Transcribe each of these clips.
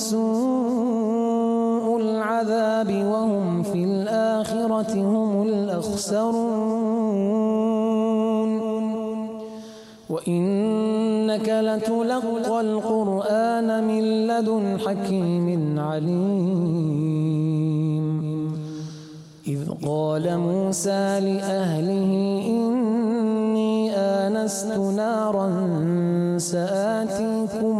سوء العذاب وهم في الآخرة هم الأخسرون. وإنك لتلقى القرآن من لدن حكيم عليم. إذ قال موسى لأهله إني آنست نارا سآتيكم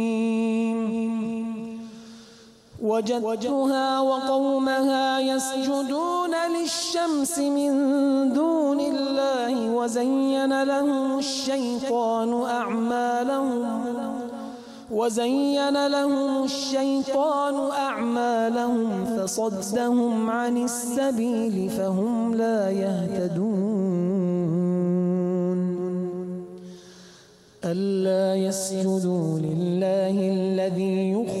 وجدتها وقومها يسجدون للشمس من دون الله وزين لهم الشيطان أعمالهم وزين لهم الشيطان أعمالهم فصدهم عن السبيل فهم لا يهتدون ألا يسجدوا لله الذي يخرج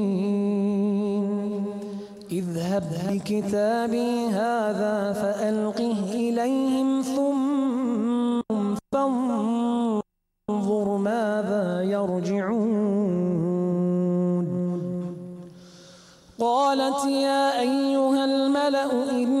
اذهب بكتابي هذا فألقه إليهم ثم فانظر ماذا يرجعون. قالت يا أيها الملأ إني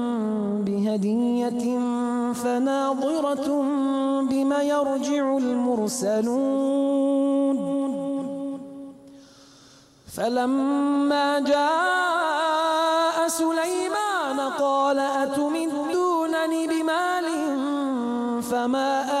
بهدية فناظرة بما يرجع المرسلون. فلما جاء سليمان قال أتمدونني بمال فما آتاني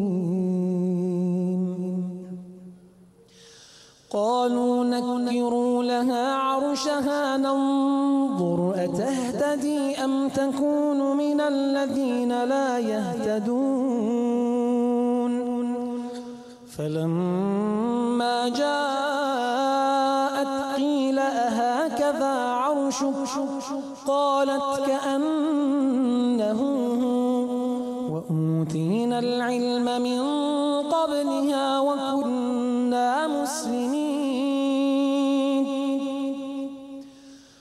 قالوا نكروا لها عرشها ننظر أتهتدي أم تكون من الذين لا يهتدون؟ فلما جاءت قيل أهكذا عرشك؟ قالت كأنه وأوتينا العلم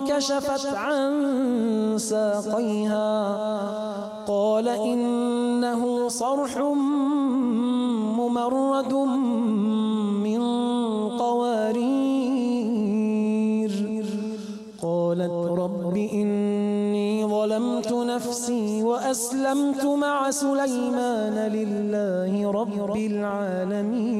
وكشفت عن ساقيها. قال إنه صرح ممرد من قوارير. قالت رب إني ظلمت نفسي وأسلمت مع سليمان لله رب العالمين.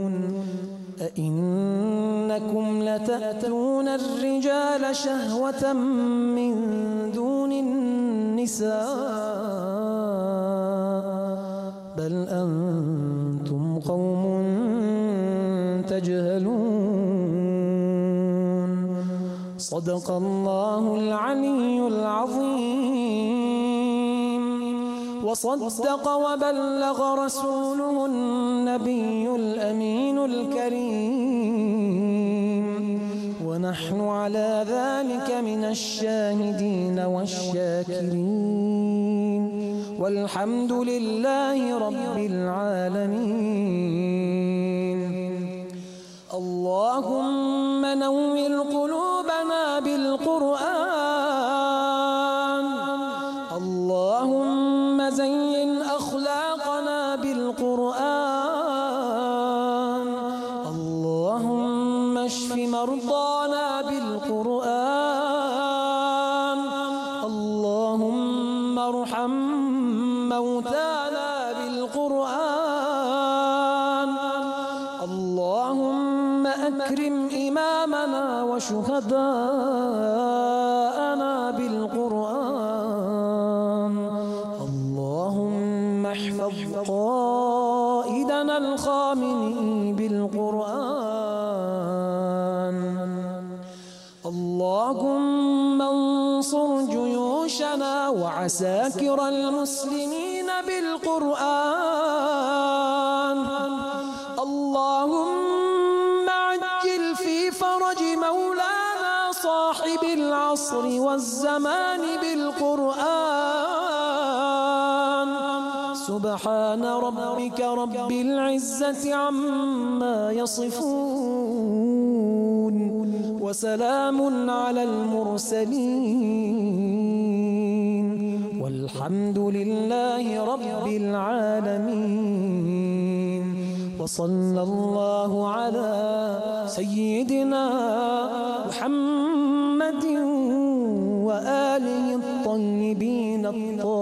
أئنكم لتأتون الرجال شهوة من دون النساء بل أنتم قوم تجهلون صدق الله العلي العظيم وصدق وبلغ رسوله النبي الأمين الكريم. ونحن على ذلك من الشاهدين والشاكرين. والحمد لله رب العالمين. اللهم نور قلوبنا بالقرآن بالقرآن. اللهم انصر جيوشنا وعساكر المسلمين بالقرآن. اللهم عجل في فرج مولانا صاحب العصر والزمان بالقرآن. سبحان ربك رب العزة عما يصفون وسلام على المرسلين والحمد لله رب العالمين وصلى الله على سيدنا محمد وآله الطيبين الطاهرين